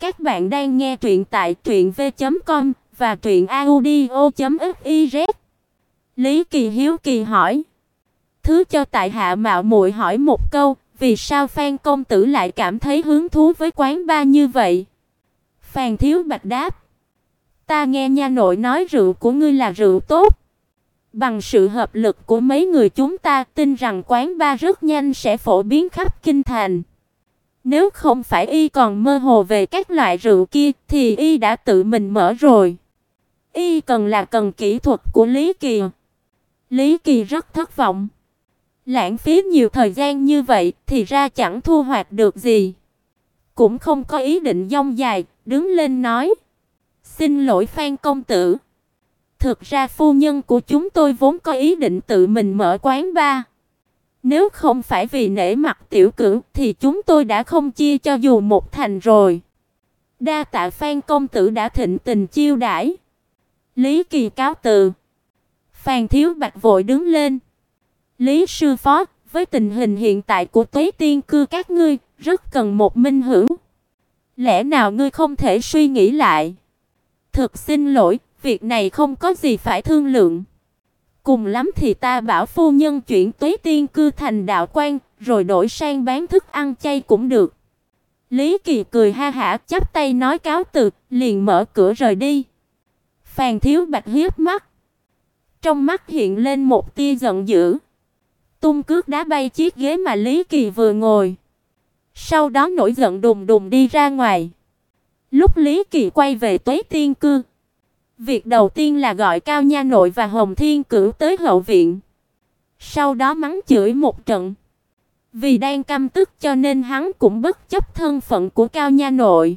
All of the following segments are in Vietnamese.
Các bạn đang nghe truyện tại truyệnv.com và truyệnaudio.fiz. Lý Kỳ hiếu kỳ hỏi: "Thứ cho tại hạ mạo muội hỏi một câu, vì sao Phan công tử lại cảm thấy hứng thú với quán ba như vậy?" Phan Thiếu Bạch đáp: "Ta nghe nha nội nói rượu của ngươi là rượu tốt. Bằng sự hợp lực của mấy người chúng ta, tin rằng quán ba rất nhanh sẽ phổ biến khắp kinh thành." Nếu không phải y còn mơ hồ về các loại rượu kia thì y đã tự mình mở rồi. Y cần là cần kỹ thuật của Lý Kỳ. Lý Kỳ rất thất vọng. Lãng phí nhiều thời gian như vậy thì ra chẳng thu hoạch được gì. Cũng không có ý định dông dài, đứng lên nói: "Xin lỗi Phan công tử. Thực ra phu nhân của chúng tôi vốn có ý định tự mình mở quán bar. Nếu không phải vì nể mặt tiểu cửu thì chúng tôi đã không chia cho dù một thành rồi. Đa tạ Phan công tử đã thịnh tình chiêu đãi. Lý Kỳ cáo từ. Phan Thiếu Bạch vội đứng lên. Lý sư phó, với tình hình hiện tại của Tuế Tiên cư các ngươi, rất cần một minh hữu. Lẽ nào ngươi không thể suy nghĩ lại? Thực xin lỗi, việc này không có gì phải thương lượng. Cùng lắm thì ta bảo phu nhân chuyển Tuế Tiên cư thành đạo quan, rồi đổi sang bán thức ăn chay cũng được. Lý Kỳ cười ha hả, chắp tay nói cáo từ, liền mở cửa rời đi. Phàn Thiếu Bạch hiếp mắt, trong mắt hiện lên một tia giận dữ. Tung cước đá bay chiếc ghế mà Lý Kỳ vừa ngồi. Sau đó nổi giận đùng đùng đi ra ngoài. Lúc Lý Kỳ quay về Tuế Tiên cư, Việc đầu tiên là gọi Cao Nha Nội và Hồng Thiên Cửu tới hậu viện. Sau đó mắng chửi một trận. Vì đang căm tức cho nên hắn cũng bất chấp thân phận của Cao Nha Nội.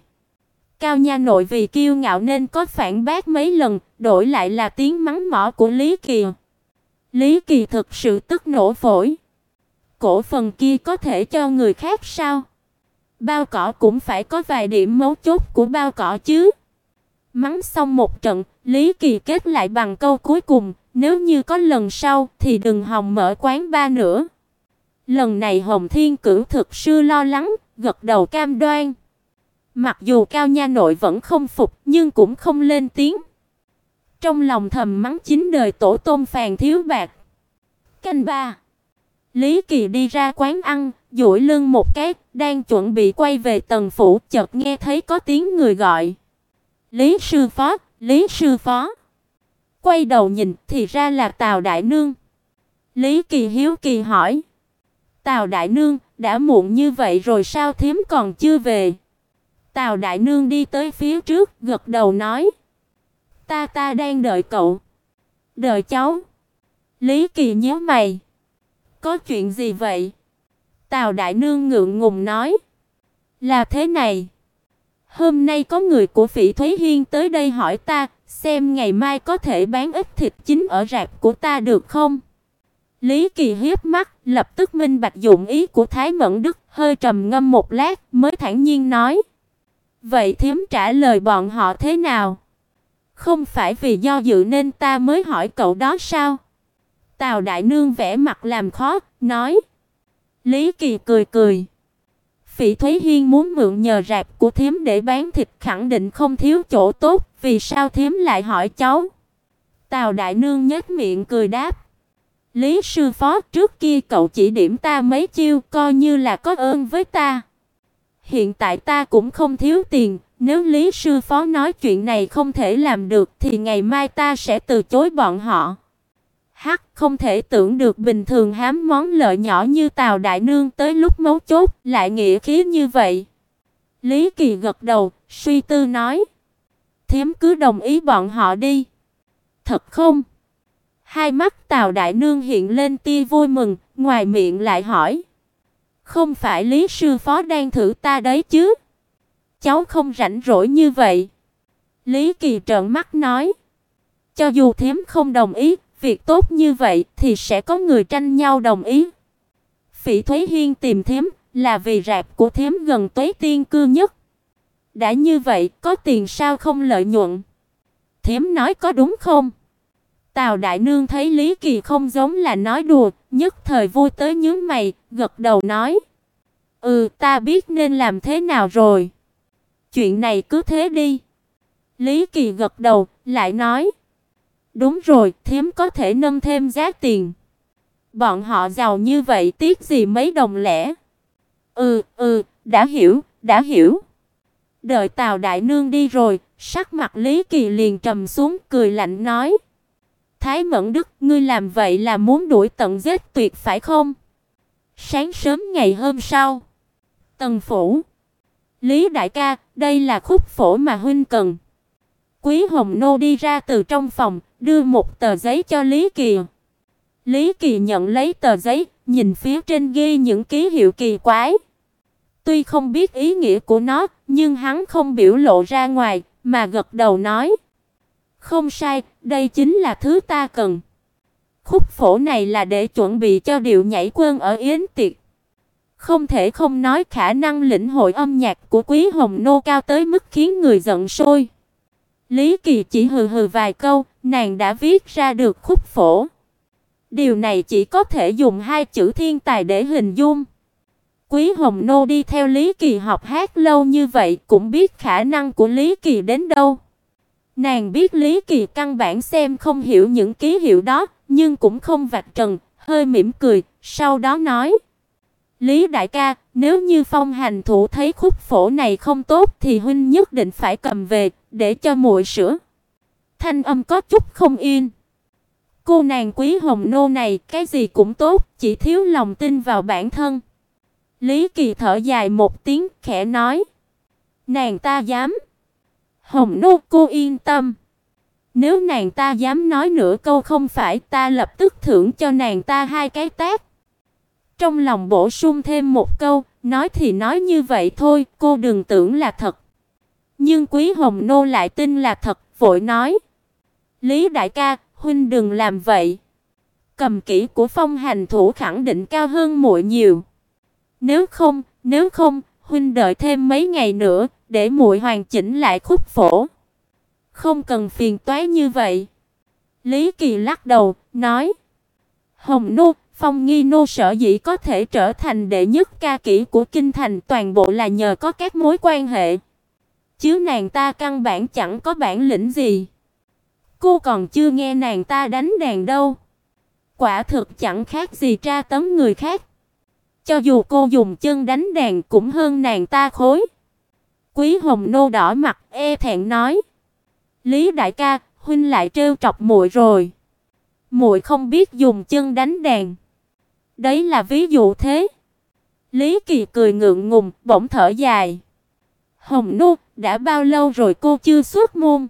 Cao Nha Nội vì kiêu ngạo nên có phản bác mấy lần, đổi lại là tiếng mắng mỏ của Lý Kỳ. Lý Kỳ thực sự tức nổ phổi. Cổ phần kia có thể cho người khác sao? Bao cỏ cũng phải có vài điểm mấu chốt của bao cỏ chứ. Mắng xong một trận, Lý Kỳ kết lại bằng câu cuối cùng, nếu như có lần sau thì đừng hòng mở quán ba nữa. Lần này Hồng Thiên Cửu thực sư lo lắng, gật đầu cam đoan. Mặc dù Cao Nha nội vẫn không phục, nhưng cũng không lên tiếng. Trong lòng thầm mắng chính đời tổ tôm phàn thiếu bạc. Canh ba. Lý Kỳ đi ra quán ăn, duỗi lưng một cái, đang chuẩn bị quay về tầng phủ, chợt nghe thấy có tiếng người gọi. Lý sư phó, Lý sư phó. Quay đầu nhìn thì ra là Tào đại nương. Lý Kỳ hiếu kỳ hỏi: "Tào đại nương, đã muộn như vậy rồi sao thím còn chưa về?" Tào đại nương đi tới phía trước, gật đầu nói: "Ta ta đang đợi cậu." "Đợi cháu?" Lý Kỳ nhíu mày. "Có chuyện gì vậy?" Tào đại nương ngượng ngùng nói: "Là thế này, Hôm nay có người của Phỉ Thúy Hiên tới đây hỏi ta, xem ngày mai có thể bán ít thịt chín ở rạp của ta được không? Lý Kỳ hiếp mắt, lập tức minh bạch dụng ý của Thái Mẫn Đức, hơi trầm ngâm một lát mới thản nhiên nói: "Vậy thím trả lời bọn họ thế nào? Không phải vì do dự nên ta mới hỏi cậu đó sao?" Tào đại nương vẽ mặt làm khó, nói: Lý Kỳ cười cười, Phỉ Thúy Hiên muốn mượn nhờ rạp của thím để bán thịt khẳng định không thiếu chỗ tốt, vì sao thím lại hỏi cháu? Tào đại nương nhếch miệng cười đáp: "Lý sư phó, trước kia cậu chỉ điểm ta mấy chiêu, coi như là có ơn với ta. Hiện tại ta cũng không thiếu tiền, nếu Lý sư phó nói chuyện này không thể làm được thì ngày mai ta sẽ từ chối bọn họ." Hắc, không thể tưởng được bình thường hám món lợi nhỏ như Tào đại nương tới lúc mấu chốt lại nghĩa khí như vậy. Lý Kỳ gật đầu, suy tư nói: "Thiếm cứ đồng ý bọn họ đi." "Thật không?" Hai mắt Tào đại nương hiện lên tia vui mừng, ngoài miệng lại hỏi: "Không phải Lý sư phó đang thử ta đấy chứ?" "Cháu không rảnh rỗi như vậy." Lý Kỳ trợn mắt nói: "Cho dù thiếm không đồng ý, Việc tốt như vậy thì sẽ có người tranh nhau đồng ý. Phỉ Thúy Hiên tìm thím là vì rạp của thím gần Tuế Tiên cư nhất. Đã như vậy, có tiền sao không lợi nhuận? Thím nói có đúng không? Tào đại nương thấy Lý Kỳ không giống là nói đùa, nhất thời vui tới nhướng mày, gật đầu nói: "Ừ, ta biết nên làm thế nào rồi." chuyện này cứ thế đi. Lý Kỳ gật đầu, lại nói: "Đúng rồi, thiếm có thể nâng thêm giá tiền. Bọn họ giàu như vậy tiếc gì mấy đồng lẻ?" "Ừ, ừ, đã hiểu, đã hiểu." Đợi Tào đại nương đi rồi, sắc mặt Lý Kỳ liền trầm xuống, cười lạnh nói: "Thái Mẫn Đức, ngươi làm vậy là muốn đuổi tận giết tuyệt phải không?" Sáng sớm ngày hôm sau, Tần phủ. Lý đại ca, đây là khúc phổ mà huynh cần. Quý Hồng Nô đi ra từ trong phòng, đưa một tờ giấy cho Lý Kỳ. Lý Kỳ nhận lấy tờ giấy, nhìn phía trên ghi những ký hiệu kỳ quái. Tuy không biết ý nghĩa của nó, nhưng hắn không biểu lộ ra ngoài, mà gật đầu nói: "Không sai, đây chính là thứ ta cần." Khúc phổ này là để chuẩn bị cho điệu nhảy quân ở yến tiệc. Không thể không nói khả năng lĩnh hội âm nhạc của Quý Hồng Nô cao tới mức khiến người giận sôi. Lý Kỳ chỉ hừ hừ vài câu, nàng đã viết ra được khúc phổ. Điều này chỉ có thể dùng hai chữ thiên tài để hình dung. Quý Hồng Nô đi theo Lý Kỳ học hát lâu như vậy cũng biết khả năng của Lý Kỳ đến đâu. Nàng biết Lý Kỳ căn bản xem không hiểu những ký hiệu đó, nhưng cũng không vạch trần, hơi mỉm cười, sau đó nói: "Lý đại ca, nếu như Phong hành thủ thấy khúc phổ này không tốt thì huynh nhất định phải cầm về để cho muội sửa." Thanh âm có chút không yên. Cô nàng Quý Hồng nô này cái gì cũng tốt, chỉ thiếu lòng tin vào bản thân. Lý Kỳ thở dài một tiếng, khẽ nói: "Nàng ta dám." Hồng nô cô yên tâm. Nếu nàng ta dám nói nửa câu không phải, ta lập tức thưởng cho nàng ta hai cái tát. Trong lòng bổ sung thêm một câu, nói thì nói như vậy thôi, cô đừng tưởng là thật. Nhưng Quý Hồng nô lại tin là thật, vội nói: "Lý đại ca, huynh đừng làm vậy. Cầm kỹ của Phong hành thủ khẳng định cao hơn muội nhiều. Nếu không, nếu không, huynh đợi thêm mấy ngày nữa để muội hoàn chỉnh lại khúc phổ." Không cần phiền toái như vậy. Lý Kỳ lắc đầu, nói: "Hồng nô, Phong Nghi nô sở dĩ có thể trở thành đệ nhất ca kỹ của kinh thành toàn bộ là nhờ có các mối quan hệ. Chứ nàng ta căn bản chẳng có bản lĩnh gì. Cô còn chưa nghe nàng ta đánh đàn đâu. Quả thực chẳng khác gì tra tấn người khác. Cho dù cô dùng chân đánh đàn cũng hơn nàng ta khối." Quý Hồng nô đỏ mặt e thẹn nói: Lý đại ca, huynh lại trêu chọc muội rồi. Muội không biết dùng chân đánh đàn. Đấy là ví dụ thế. Lý Kỳ cười ngượng ngùng, bỗng thở dài. Hồng Nô, đã bao lâu rồi cô chưa xuất môn?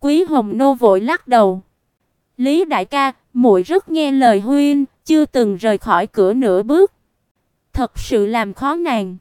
Quý Hồng Nô vội lắc đầu. Lý đại ca, muội rất nghe lời huynh, chưa từng rời khỏi cửa nửa bước. Thật sự làm khó nàng.